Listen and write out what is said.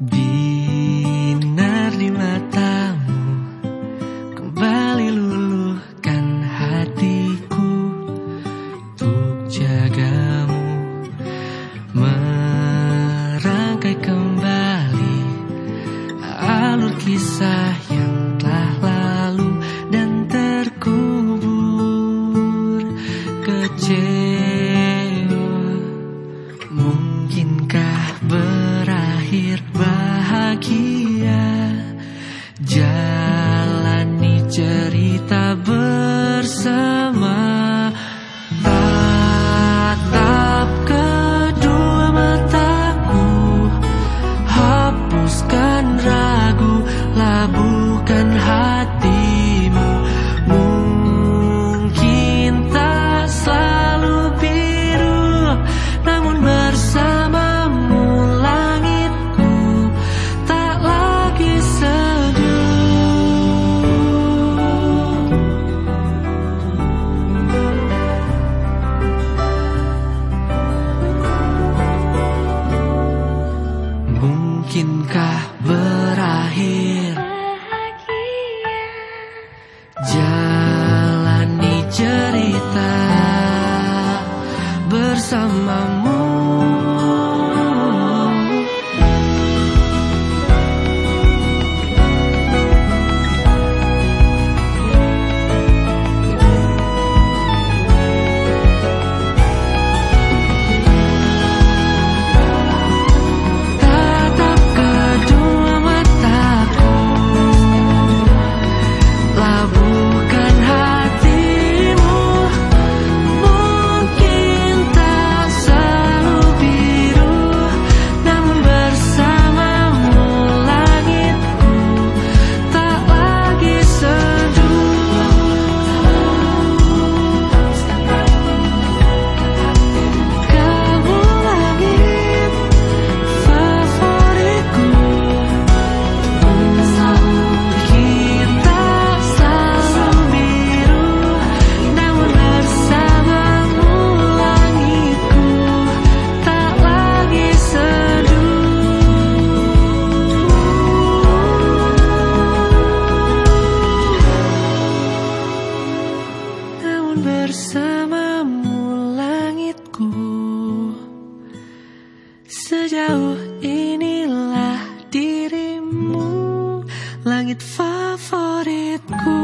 Binar di matamu kembali luluhkan hatiku untuk jagamu. Merangkai kembali alur yang... Mungkinkah berakhir? Jalani cerita bersamamu langit favoritku.